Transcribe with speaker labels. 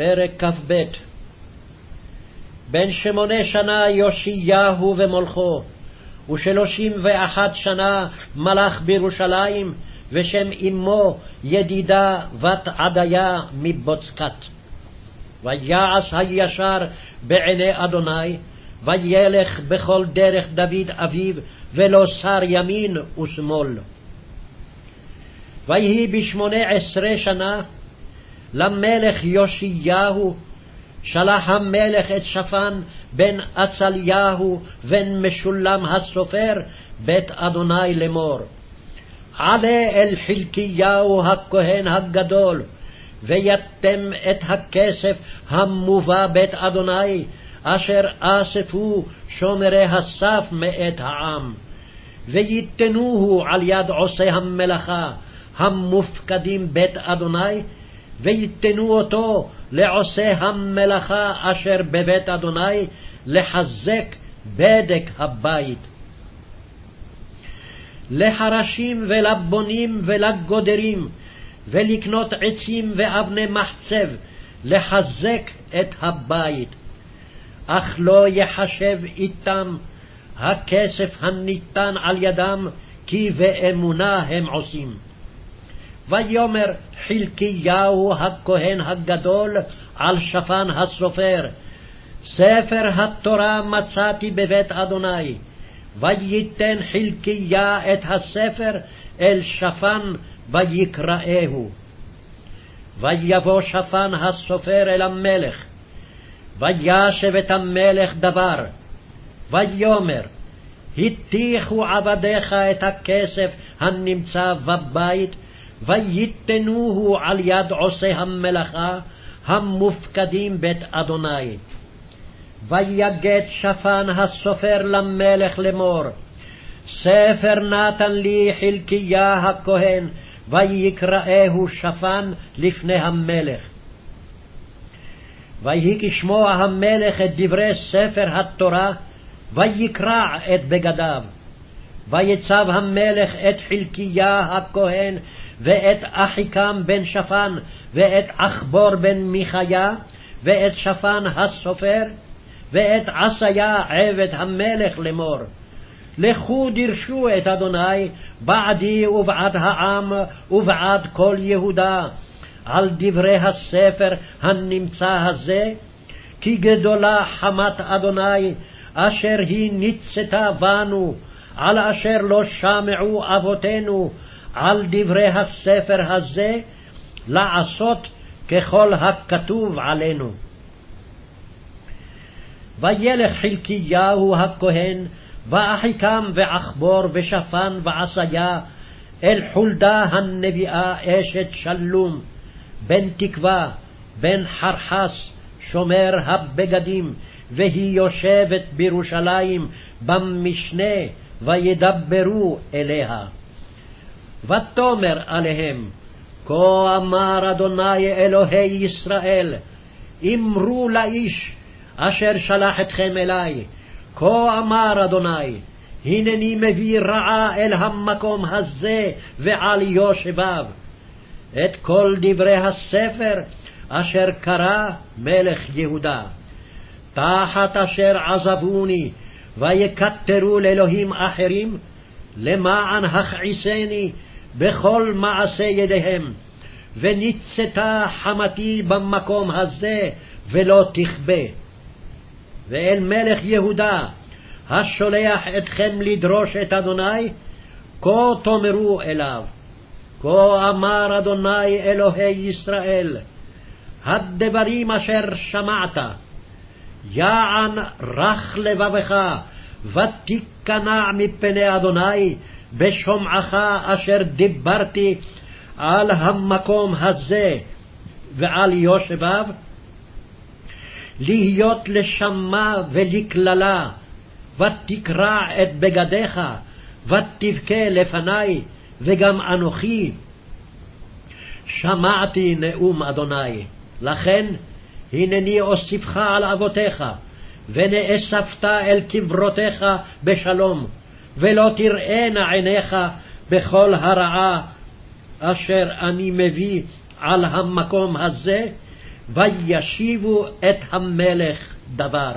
Speaker 1: פרק כ"ב בן שמונה שנה יאשיהו ומולכו, ושלושים ואחת שנה מלך בירושלים, ושם אמו ידידה בת עדיה מבוצקת. ויעש הישר בעיני אדוני, וילך בכל דרך דוד אביו, ולא שר ימין ושמאל. ויהי בשמונה עשרה שנה, למלך יאשיהו, שלח המלך את שפן בן עצליהו בן משולם הסופר, בית אדוני לאמור. עלה אל חלקיהו הכהן הגדול, ויתם את הכסף המובא בית אדוני, אשר אספו שומרי הסף מאת העם. ויתנוהו על יד עושי המלאכה, המופקדים בית אדוני, ויתנו אותו לעושי המלאכה אשר בבית אדוני, לחזק בדק הבית. לחרשים ולבונים ולגודרים, ולקנות עצים ואבני מחצב, לחזק את הבית. אך לא יחשב איתם הכסף הניתן על ידם, כי באמונה הם עושים. ויאמר חלקיהו הכהן הגדול על שפן הסופר, ספר התורה מצאתי בבית אדוני, וייתן חלקיה את הספר אל שפן ויקראהו. ויבוא שפן הסופר אל המלך, וישב את המלך דבר, ויאמר, הטיחו עבדיך את הכסף הנמצא בבית, ויתנוהו על יד עושי המלאכה המופקדים בית אדוני. ויגד שפן הסופר למלך לאמור, ספר נתן לי חלקיה הכהן, ויקראהו שפן לפני המלך. ויהי כשמוע המלך את דברי ספר התורה, ויקרע את בגדיו. ויצב המלך את חלקיה הכהן ואת אחיקם בן שפן, ואת עכבור בן מיכיה, ואת שפן הסופר, ואת עשיה עבד המלך לאמור. לכו דרשו את אדוני בעדי ובעד העם ובעד כל יהודה, על דברי הספר הנמצא הזה, כי גדולה חמת אדוני, אשר היא ניצתה בנו, על אשר לא שמעו אבותינו, על דברי הספר הזה, לעשות ככל הכתוב עלינו. וילך חלקיהו הכהן, ואחיקם ועכבור ושפן ועשיה, אל חולדה הנביאה אשת שלום, בן תקווה, בן חרחס, שומר הבגדים, והיא יושבת בירושלים במשנה, וידברו אליה. ותאמר עליהם, כה אמר אדוני אלוהי ישראל, אמרו לאיש אשר שלח אתכם אלי, כה אמר אדוני, הנני מביא רעה אל המקום הזה ועל יושביו. את כל דברי הספר אשר קרא מלך יהודה. תחת אשר עזבוני ויקטרו לאלוהים אחרים, למען הכעיסני בכל מעשה ידיהם, וניצתה חמתי במקום הזה, ולא תכבה. ואל מלך יהודה, השולח אתכם לדרוש את אדוני, כה תאמרו אליו. כה אמר אדוני אלוהי ישראל, הדברים אשר שמעת, יען רך לבבך, ותיכנע מפני אדוני, בשומעך אשר דיברתי על המקום הזה ועל יושביו, להיות לשמה ולקללה, ותקרע את בגדיך, ותבכה לפני, וגם אנוכי. שמעתי נאום אדוני, לכן הנני אוסיפך על אבותיך, ונאספת אל קברותיך בשלום, ולא תראינה עיניך בכל הרעה אשר אני מביא על המקום הזה, וישיבו את המלך דבר.